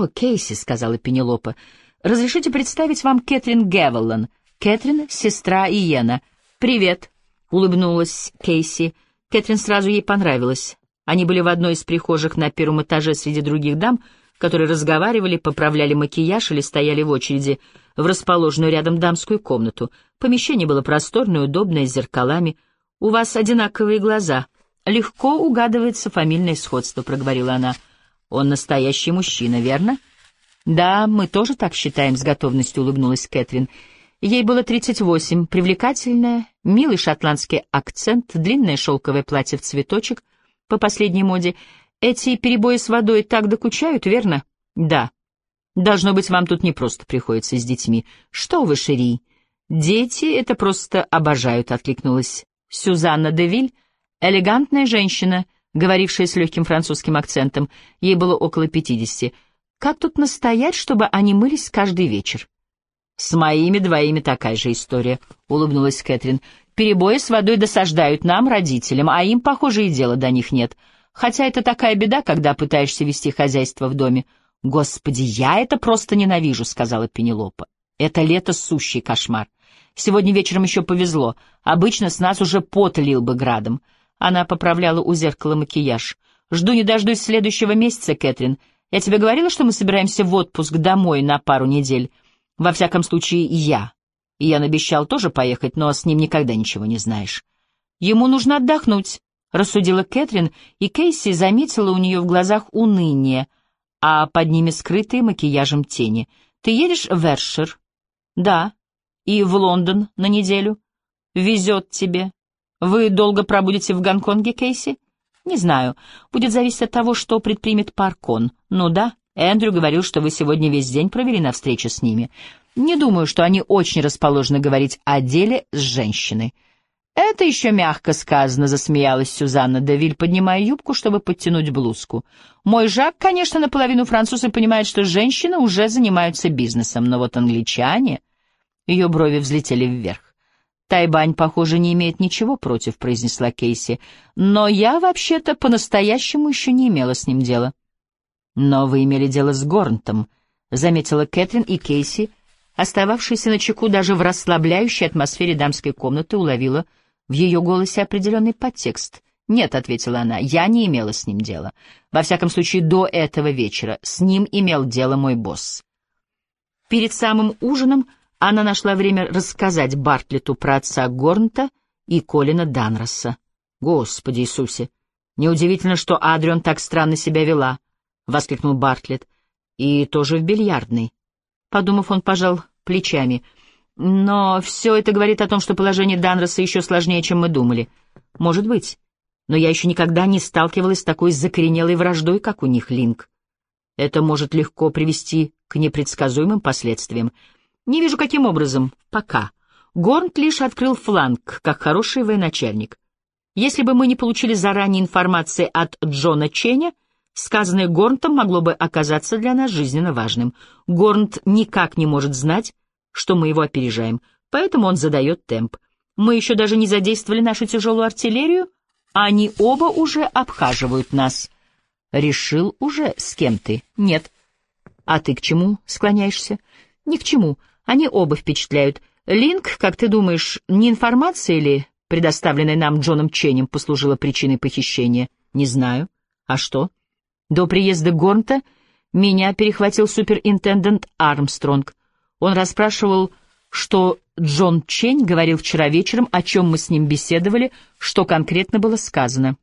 «О, Кейси», — сказала Пенелопа, — «разрешите представить вам Кэтрин Гевеллан. Кэтрин — сестра Иена. Привет», — улыбнулась Кейси. Кэтрин сразу ей понравилась. Они были в одной из прихожих на первом этаже среди других дам, которые разговаривали, поправляли макияж или стояли в очереди в расположенную рядом дамскую комнату. Помещение было просторное, удобное, с зеркалами. «У вас одинаковые глаза. Легко угадывается фамильное сходство», — проговорила она. «Он настоящий мужчина, верно?» «Да, мы тоже так считаем», — с готовностью улыбнулась Кэтрин. Ей было 38, привлекательная, милый шотландский акцент, длинное шелковое платье в цветочек по последней моде. Эти перебои с водой так докучают, верно? Да. Должно быть, вам тут не просто приходится с детьми. Что вы, Шери? Дети это просто обожают, откликнулась Сюзанна Девиль, элегантная женщина, говорившая с легким французским акцентом. Ей было около пятидесяти. Как тут настоять, чтобы они мылись каждый вечер? «С моими двоими такая же история», — улыбнулась Кэтрин. «Перебои с водой досаждают нам, родителям, а им, похоже, и дела до них нет. Хотя это такая беда, когда пытаешься вести хозяйство в доме. Господи, я это просто ненавижу», — сказала Пенелопа. «Это лето сущий кошмар. Сегодня вечером еще повезло. Обычно с нас уже пот лил бы градом». Она поправляла у зеркала макияж. «Жду не дождусь следующего месяца, Кэтрин. Я тебе говорила, что мы собираемся в отпуск домой на пару недель?» Во всяком случае, я. И я обещал тоже поехать, но с ним никогда ничего не знаешь. Ему нужно отдохнуть, — рассудила Кэтрин, и Кейси заметила у нее в глазах уныние, а под ними скрытые макияжем тени. «Ты едешь в Вершир?» «Да. И в Лондон на неделю?» «Везет тебе. Вы долго пробудете в Гонконге, Кейси?» «Не знаю. Будет зависеть от того, что предпримет Паркон. Ну да, Эндрю говорил, что вы сегодня весь день провели на встрече с ними. Не думаю, что они очень расположены говорить о деле с женщиной. «Это еще мягко сказано», — засмеялась Сюзанна Девиль, поднимая юбку, чтобы подтянуть блузку. «Мой Жак, конечно, наполовину француз и понимает, что женщины уже занимаются бизнесом, но вот англичане...» Ее брови взлетели вверх. «Тайбань, похоже, не имеет ничего против», — произнесла Кейси. «Но я, вообще-то, по-настоящему еще не имела с ним дела». «Но вы имели дело с Горнтом», — заметила Кэтрин и Кейси, остававшаяся на чеку даже в расслабляющей атмосфере дамской комнаты, уловила в ее голосе определенный подтекст. «Нет», — ответила она, — «я не имела с ним дела. Во всяком случае, до этого вечера с ним имел дело мой босс». Перед самым ужином она нашла время рассказать Бартлету про отца Горнта и Колина Данроса. «Господи Иисусе! Неудивительно, что Адрион так странно себя вела», — воскликнул Бартлетт. «И тоже в бильярдной». Подумав, он пожал плечами. «Но все это говорит о том, что положение Данроса еще сложнее, чем мы думали. Может быть. Но я еще никогда не сталкивалась с такой закоренелой враждой, как у них Линк. Это может легко привести к непредсказуемым последствиям. Не вижу, каким образом. Пока. Горнт лишь открыл фланг, как хороший военачальник. Если бы мы не получили заранее информации от Джона Ченя, сказанное Горнтом могло бы оказаться для нас жизненно важным. Горнт никак не может знать, что мы его опережаем, поэтому он задает темп. Мы еще даже не задействовали нашу тяжелую артиллерию, а они оба уже обхаживают нас. Решил уже, с кем ты? Нет. А ты к чему склоняешься? Ни к чему. Они оба впечатляют. Линк, как ты думаешь, не информация или предоставленная нам Джоном Ченем, послужила причиной похищения? Не знаю. А что? До приезда Горнта меня перехватил суперинтендент Армстронг. Он расспрашивал, что Джон Чень говорил вчера вечером, о чем мы с ним беседовали, что конкретно было сказано.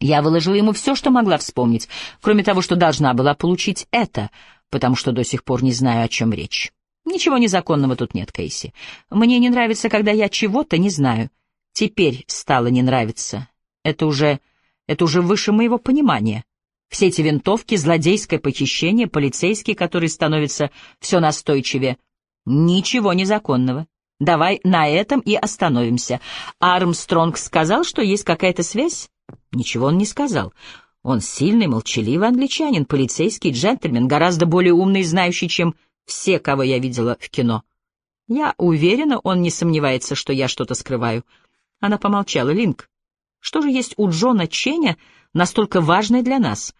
Я выложила ему все, что могла вспомнить, кроме того, что должна была получить это, потому что до сих пор не знаю, о чем речь. Ничего незаконного тут нет, Кейси. Мне не нравится, когда я чего-то не знаю. Теперь стало не нравиться. Это уже... это уже выше моего понимания. Все эти винтовки, злодейское похищение, полицейские, которые становятся все настойчивее. Ничего незаконного. Давай на этом и остановимся. Армстронг сказал, что есть какая-то связь? Ничего он не сказал. Он сильный, молчаливый англичанин, полицейский джентльмен, гораздо более умный и знающий, чем все, кого я видела в кино. Я уверена, он не сомневается, что я что-то скрываю. Она помолчала. Линк, что же есть у Джона Ченя настолько важное для нас?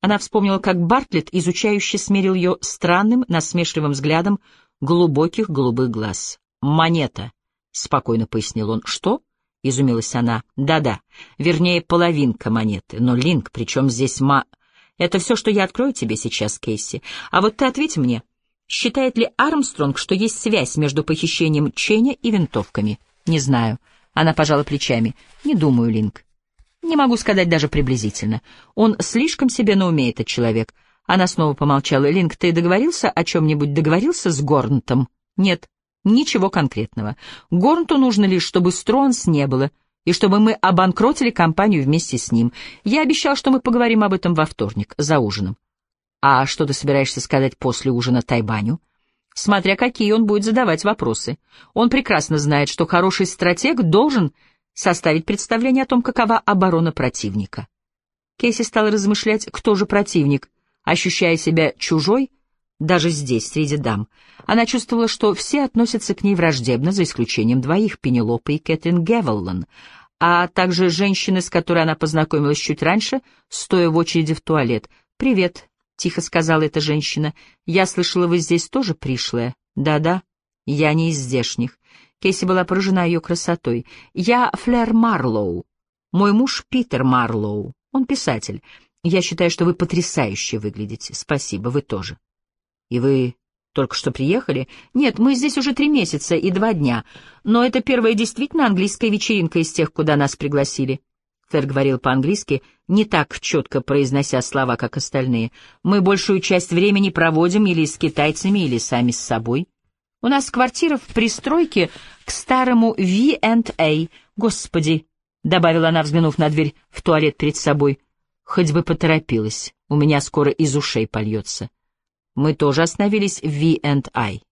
Она вспомнила, как Бартлетт изучающе смерил ее странным, насмешливым взглядом глубоких голубых глаз. «Монета», — спокойно пояснил он. «Что?» — изумилась она. «Да-да, вернее, половинка монеты. Но, Линк, причем здесь ма...» «Это все, что я открою тебе сейчас, Кейси. А вот ты ответь мне, считает ли Армстронг, что есть связь между похищением Ченя и винтовками?» «Не знаю». Она пожала плечами. «Не думаю, Линк. Не могу сказать даже приблизительно. Он слишком себе на уме, этот человек». Она снова помолчала. «Линк, ты договорился о чем-нибудь? Договорился с Горнтом?» «Нет». Ничего конкретного. Горнту нужно лишь, чтобы Стронс не было, и чтобы мы обанкротили компанию вместе с ним. Я обещал, что мы поговорим об этом во вторник, за ужином. А что ты собираешься сказать после ужина Тайбаню? Смотря какие он будет задавать вопросы. Он прекрасно знает, что хороший стратег должен составить представление о том, какова оборона противника. Кейси стал размышлять, кто же противник, ощущая себя чужой, даже здесь, среди дам. Она чувствовала, что все относятся к ней враждебно, за исключением двоих, Пенелопы и Кэтрин Гевеллан, а также женщины, с которой она познакомилась чуть раньше, стоя в очереди в туалет. «Привет», — тихо сказала эта женщина. «Я слышала, вы здесь тоже пришлая?» «Да-да, я не из здешних». Кейси была поражена ее красотой. «Я Флэр Марлоу. Мой муж Питер Марлоу. Он писатель. Я считаю, что вы потрясающе выглядите. Спасибо, вы тоже». «И вы только что приехали?» «Нет, мы здесь уже три месяца и два дня. Но это первая действительно английская вечеринка из тех, куда нас пригласили». Фер говорил по-английски, не так четко произнося слова, как остальные. «Мы большую часть времени проводим или с китайцами, или сами с собой. У нас квартира в пристройке к старому V&A. Господи!» — добавила она, взглянув на дверь в туалет перед собой. «Хоть бы поторопилась, у меня скоро из ушей польется». Мы тоже остановились в V&I.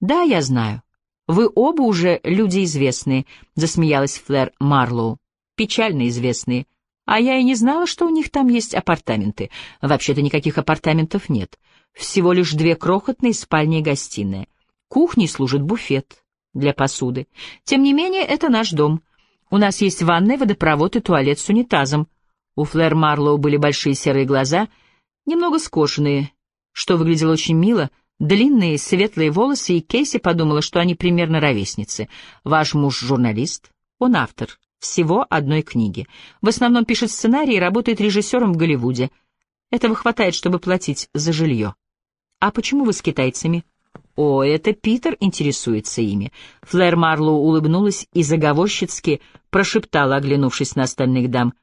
Да, я знаю. Вы оба уже люди известные, засмеялась Флэр Марлоу. Печально известные. А я и не знала, что у них там есть апартаменты. Вообще-то никаких апартаментов нет. Всего лишь две крохотные спальни и гостиная. Кухней служит буфет для посуды. Тем не менее, это наш дом. У нас есть ванная, водопровод и туалет с унитазом. У Флэр Марлоу были большие серые глаза, немного скошенные, что выглядело очень мило, длинные светлые волосы, и Кейси подумала, что они примерно ровесницы. Ваш муж журналист, он автор всего одной книги. В основном пишет сценарии и работает режиссером в Голливуде. Этого хватает, чтобы платить за жилье. А почему вы с китайцами? О, это Питер интересуется ими. Флэр Марлоу улыбнулась и заговорщицки прошептала, оглянувшись на остальных дам.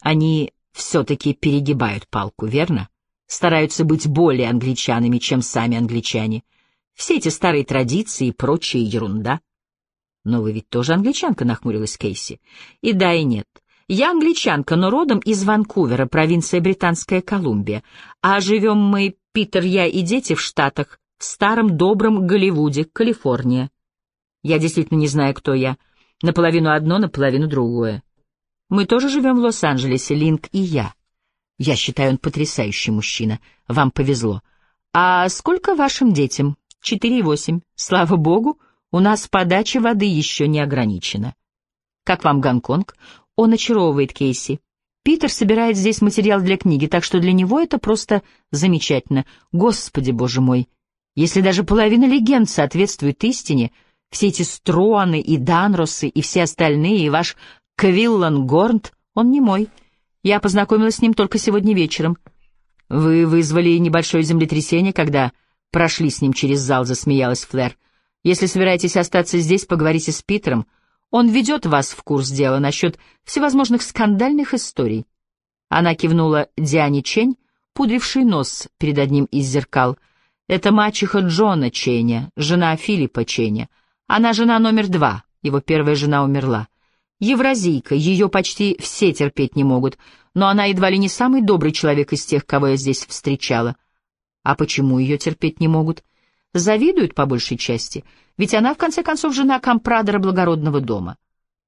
Они все-таки перегибают палку, верно? стараются быть более англичанами, чем сами англичане. Все эти старые традиции и прочая ерунда. Но вы ведь тоже англичанка, нахмурилась Кейси. И да, и нет. Я англичанка, но родом из Ванкувера, провинция Британская Колумбия. А живем мы, Питер, я и дети в Штатах, в старом добром Голливуде, Калифорния. Я действительно не знаю, кто я. Наполовину одно, наполовину другое. Мы тоже живем в Лос-Анджелесе, Линк и я. Я считаю, он потрясающий мужчина. Вам повезло. А сколько вашим детям? Четыре и восемь. Слава богу, у нас подача воды еще не ограничена. Как вам Гонконг? Он очаровывает Кейси. Питер собирает здесь материал для книги, так что для него это просто замечательно. Господи, боже мой! Если даже половина легенд соответствует истине, все эти Струаны и Данросы и все остальные, и ваш Квиллан Горнт, он не мой. Я познакомилась с ним только сегодня вечером. Вы вызвали небольшое землетрясение, когда прошли с ним через зал, засмеялась Флэр. Если собираетесь остаться здесь, поговорите с Питером. Он ведет вас в курс дела насчет всевозможных скандальных историй. Она кивнула Диане Чень, пудривший нос перед одним из зеркал. Это мачеха Джона Ченя, жена Филиппа Ченя. Она жена номер два, его первая жена умерла. Евразийка, ее почти все терпеть не могут, но она едва ли не самый добрый человек из тех, кого я здесь встречала. А почему ее терпеть не могут? Завидуют по большей части, ведь она, в конце концов, жена компрадора благородного дома.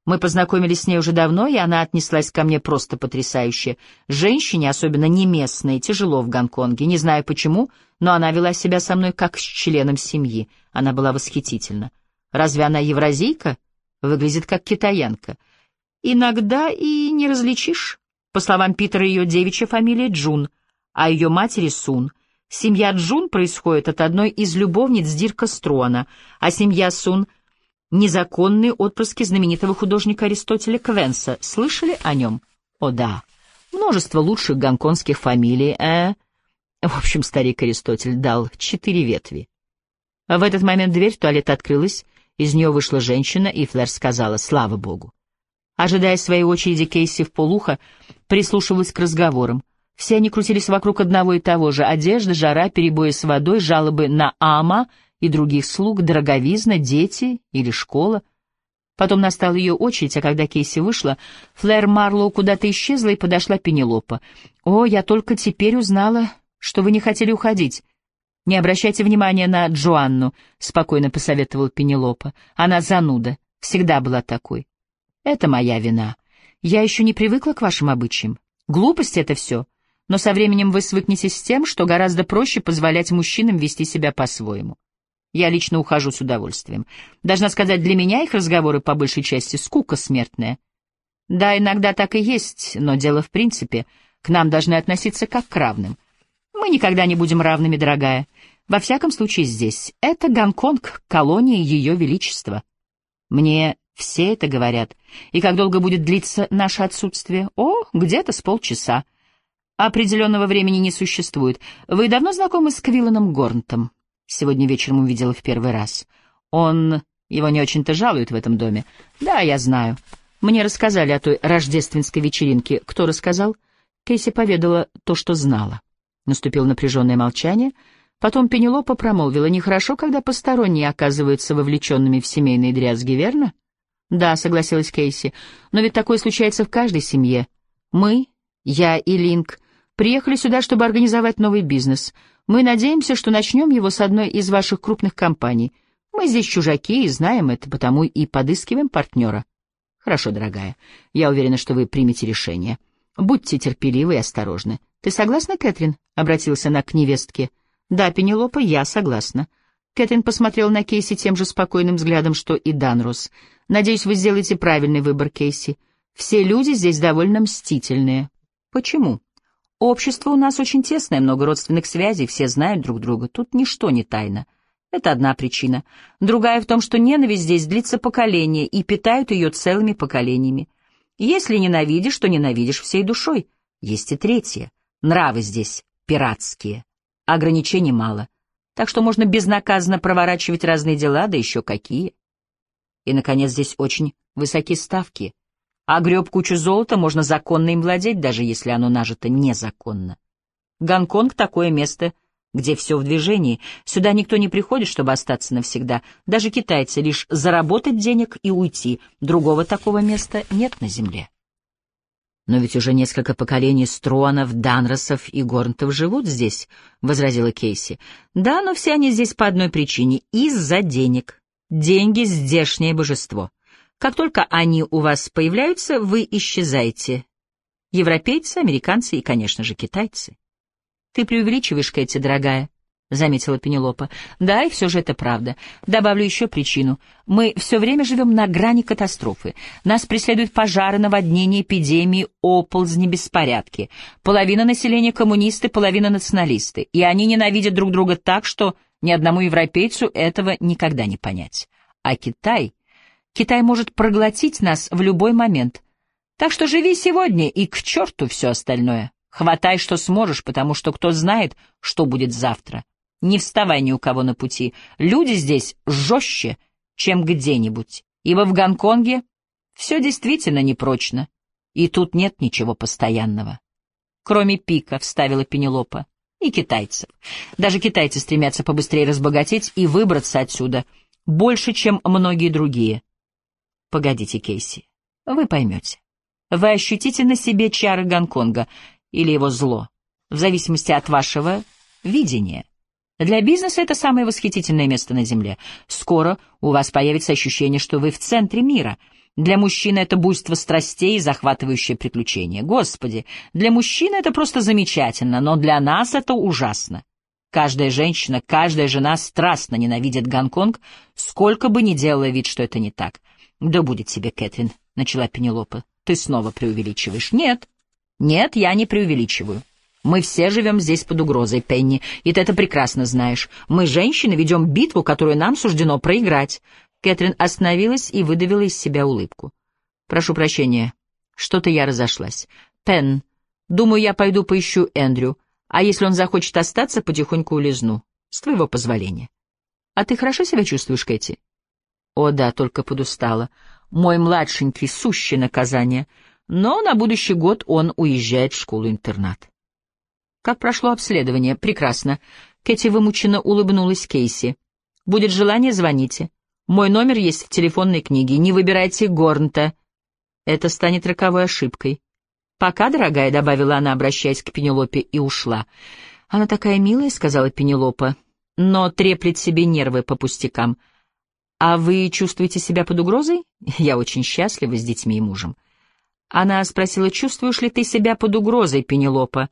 Мы познакомились с ней уже давно, и она отнеслась ко мне просто потрясающе. Женщине, особенно не местной, тяжело в Гонконге. Не знаю почему, но она вела себя со мной как с членом семьи. Она была восхитительна. Разве она евразийка? Выглядит как китаянка. Иногда и не различишь. По словам Питера, ее девичья фамилия Джун. а ее матери Сун. Семья Джун происходит от одной из любовниц Дирка Строна, а семья Сун — незаконные отпрыски знаменитого художника Аристотеля Квенса. Слышали о нем? О да. Множество лучших гонконгских фамилий, э... В общем, старик Аристотель дал четыре ветви. В этот момент дверь в туалет открылась, из нее вышла женщина, и Флэр сказала «Слава Богу». Ожидая своей очереди, Кейси в полухо прислушивалась к разговорам. Все они крутились вокруг одного и того же — одежда, жара, перебои с водой, жалобы на Ама и других слуг, дороговизна, дети или школа. Потом настала ее очередь, а когда Кейси вышла, Флэр Марлоу куда-то исчезла и подошла Пенелопа. «О, я только теперь узнала, что вы не хотели уходить. Не обращайте внимания на Джоанну», — спокойно посоветовал Пенелопа. «Она зануда, всегда была такой». «Это моя вина. Я еще не привыкла к вашим обычаям. Глупость это все но со временем вы свыкнетесь с тем, что гораздо проще позволять мужчинам вести себя по-своему. Я лично ухожу с удовольствием. Должна сказать, для меня их разговоры по большей части скука смертная. Да, иногда так и есть, но дело в принципе. К нам должны относиться как к равным. Мы никогда не будем равными, дорогая. Во всяком случае здесь. Это Гонконг, колония Ее Величества. Мне все это говорят. И как долго будет длиться наше отсутствие? О, где-то с полчаса. Определенного времени не существует. Вы давно знакомы с Квилланом Горнтом? Сегодня вечером увидела в первый раз. Он... Его не очень-то жалуют в этом доме. Да, я знаю. Мне рассказали о той рождественской вечеринке. Кто рассказал? Кейси поведала то, что знала. Наступило напряженное молчание. Потом Пенелопа промолвила. Нехорошо, когда посторонние оказываются вовлеченными в семейные дрязги, верно? Да, согласилась Кейси. Но ведь такое случается в каждой семье. Мы, я и Линк, Приехали сюда, чтобы организовать новый бизнес. Мы надеемся, что начнем его с одной из ваших крупных компаний. Мы здесь чужаки и знаем это, потому и подыскиваем партнера. Хорошо, дорогая. Я уверена, что вы примете решение. Будьте терпеливы и осторожны. Ты согласна, Кэтрин? Обратился она к невестке. Да, Пенелопа, я согласна. Кэтрин посмотрел на Кейси тем же спокойным взглядом, что и Данрос. Надеюсь, вы сделаете правильный выбор, Кейси. Все люди здесь довольно мстительные. Почему? Общество у нас очень тесное, много родственных связей, все знают друг друга, тут ничто не тайно. Это одна причина. Другая в том, что ненависть здесь длится поколения, и питают ее целыми поколениями. Если ненавидишь, то ненавидишь всей душой. Есть и третье. Нравы здесь пиратские. Ограничений мало. Так что можно безнаказанно проворачивать разные дела, да еще какие. И, наконец, здесь очень высокие ставки — а греб кучу золота можно законно им владеть, даже если оно нажито незаконно. Гонконг — такое место, где все в движении. Сюда никто не приходит, чтобы остаться навсегда. Даже китайцы лишь заработать денег и уйти. Другого такого места нет на земле. «Но ведь уже несколько поколений Струанов, Данросов и Горнтов живут здесь», — возразила Кейси. «Да, но все они здесь по одной причине — из-за денег. Деньги — здешнее божество. Как только они у вас появляются, вы исчезаете. Европейцы, американцы и, конечно же, китайцы. Ты преувеличиваешь, Кэти, дорогая, — заметила Пенелопа. Да, и все же это правда. Добавлю еще причину. Мы все время живем на грани катастрофы. Нас преследуют пожары, наводнения, эпидемии, оползни, беспорядки. Половина населения коммунисты, половина националисты. И они ненавидят друг друга так, что ни одному европейцу этого никогда не понять. А Китай Китай может проглотить нас в любой момент. Так что живи сегодня и к черту все остальное. Хватай, что сможешь, потому что кто знает, что будет завтра. Не вставай ни у кого на пути. Люди здесь жестче, чем где-нибудь, ибо в Гонконге все действительно непрочно, и тут нет ничего постоянного. Кроме пика, — вставила Пенелопа, — и китайцев. Даже китайцы стремятся побыстрее разбогатеть и выбраться отсюда, больше, чем многие другие. Погодите, Кейси, вы поймете. Вы ощутите на себе чары Гонконга или его зло, в зависимости от вашего видения. Для бизнеса это самое восхитительное место на Земле. Скоро у вас появится ощущение, что вы в центре мира. Для мужчины это буйство страстей и захватывающее приключение. Господи, для мужчины это просто замечательно, но для нас это ужасно. Каждая женщина, каждая жена страстно ненавидит Гонконг, сколько бы ни делала вид, что это не так. «Да будет тебе, Кэтрин», — начала Пенелопа. «Ты снова преувеличиваешь». «Нет, нет, я не преувеличиваю. Мы все живем здесь под угрозой, Пенни, и ты это прекрасно знаешь. Мы, женщины, ведем битву, которую нам суждено проиграть». Кэтрин остановилась и выдавила из себя улыбку. «Прошу прощения. Что-то я разошлась. Пен, думаю, я пойду поищу Эндрю, а если он захочет остаться, потихоньку улизну. С твоего позволения. А ты хорошо себя чувствуешь, Кэти?» «О да, только подустала. Мой младшенький — сущее наказание. Но на будущий год он уезжает в школу-интернат». «Как прошло обследование? Прекрасно». Кэти вымученно улыбнулась Кейси. «Будет желание, звоните. Мой номер есть в телефонной книге. Не выбирайте Горнта. Это станет роковой ошибкой. «Пока, дорогая», — добавила она, обращаясь к Пенелопе, и ушла. «Она такая милая», — сказала Пенелопа, — «но треплет себе нервы по пустякам. А вы чувствуете себя под угрозой? Я очень счастлива с детьми и мужем». Она спросила, чувствуешь ли ты себя под угрозой, Пенелопа?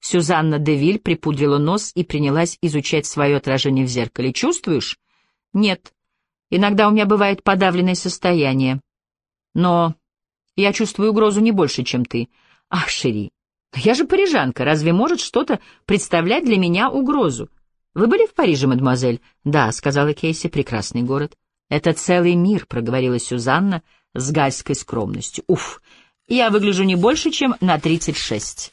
Сюзанна Девиль припудрила нос и принялась изучать свое отражение в зеркале. «Чувствуешь?» «Нет. Иногда у меня бывает подавленное состояние. Но я чувствую угрозу не больше, чем ты. Ах, Шери, я же парижанка, разве может что-то представлять для меня угрозу? Вы были в Париже, мадемуазель? Да, сказала Кейси, прекрасный город. Это целый мир, проговорила Сюзанна с гальской скромностью. Уф, я выгляжу не больше, чем на тридцать шесть.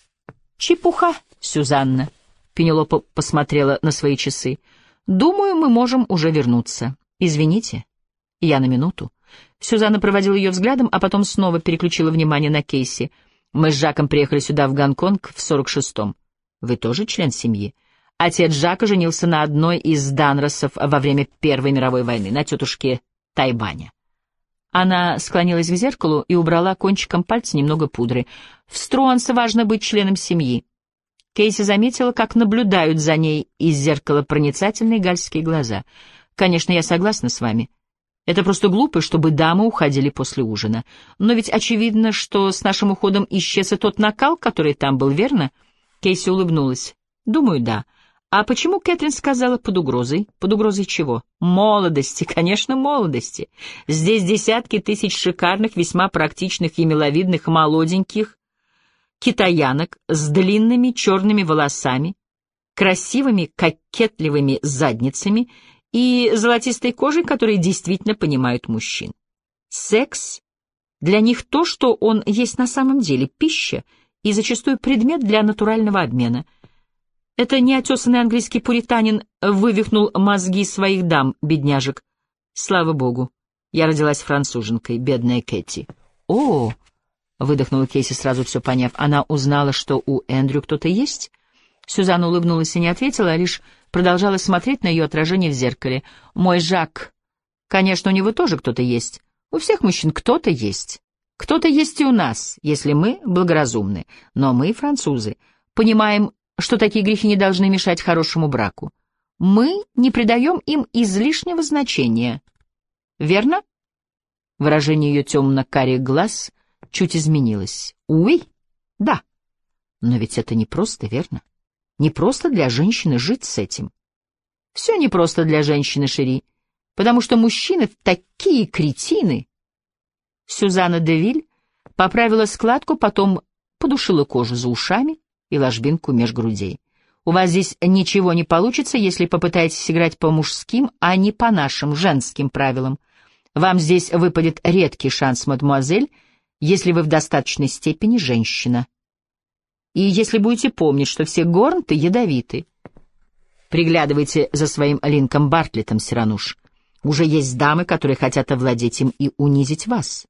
Чепуха, Сюзанна. Пенелопа посмотрела на свои часы. Думаю, мы можем уже вернуться. Извините, я на минуту. Сюзанна проводила ее взглядом, а потом снова переключила внимание на Кейси. «Мы с Жаком приехали сюда, в Гонконг, в сорок шестом. Вы тоже член семьи?» Отец Жака женился на одной из Данросов во время Первой мировой войны, на тетушке Тайбаня. Она склонилась к зеркалу и убрала кончиком пальца немного пудры. В Струансе важно быть членом семьи. Кейси заметила, как наблюдают за ней из зеркала проницательные гальские глаза — Конечно, я согласна с вами. Это просто глупо, чтобы дамы уходили после ужина. Но ведь очевидно, что с нашим уходом исчез и тот накал, который там был, верно? Кейси улыбнулась. Думаю, да. А почему Кэтрин сказала под угрозой? Под угрозой чего? Молодости, конечно, молодости. Здесь десятки тысяч шикарных, весьма практичных и миловидных молоденьких китаянок с длинными черными волосами, красивыми кокетливыми задницами и золотистой кожей, которые действительно понимают мужчин. Секс для них то, что он есть на самом деле, пища и зачастую предмет для натурального обмена. Это неотесанный английский пуританин вывихнул мозги своих дам, бедняжек. Слава богу, я родилась француженкой, бедная Кэти. О, выдохнула Кейси, сразу все поняв. Она узнала, что у Эндрю кто-то есть? Сюзанна улыбнулась и не ответила, а лишь продолжала смотреть на ее отражение в зеркале. «Мой Жак. Конечно, у него тоже кто-то есть. У всех мужчин кто-то есть. Кто-то есть и у нас, если мы благоразумны. Но мы, французы, понимаем, что такие грехи не должны мешать хорошему браку. Мы не придаем им излишнего значения. Верно?» Выражение ее темно-карих глаз чуть изменилось. «Уи? Да. Но ведь это не просто, верно? Не просто для женщины жить с этим. Все не просто для женщины, Шери, потому что мужчины такие кретины. Сюзанна Девиль поправила складку, потом подушила кожу за ушами и ложбинку меж грудей. У вас здесь ничего не получится, если попытаетесь играть по мужским, а не по нашим женским правилам. Вам здесь выпадет редкий шанс, мадемуазель, если вы в достаточной степени женщина. И если будете помнить, что все горнты ядовиты, приглядывайте за своим Линком Бартлетом, Сирануш. Уже есть дамы, которые хотят овладеть им и унизить вас.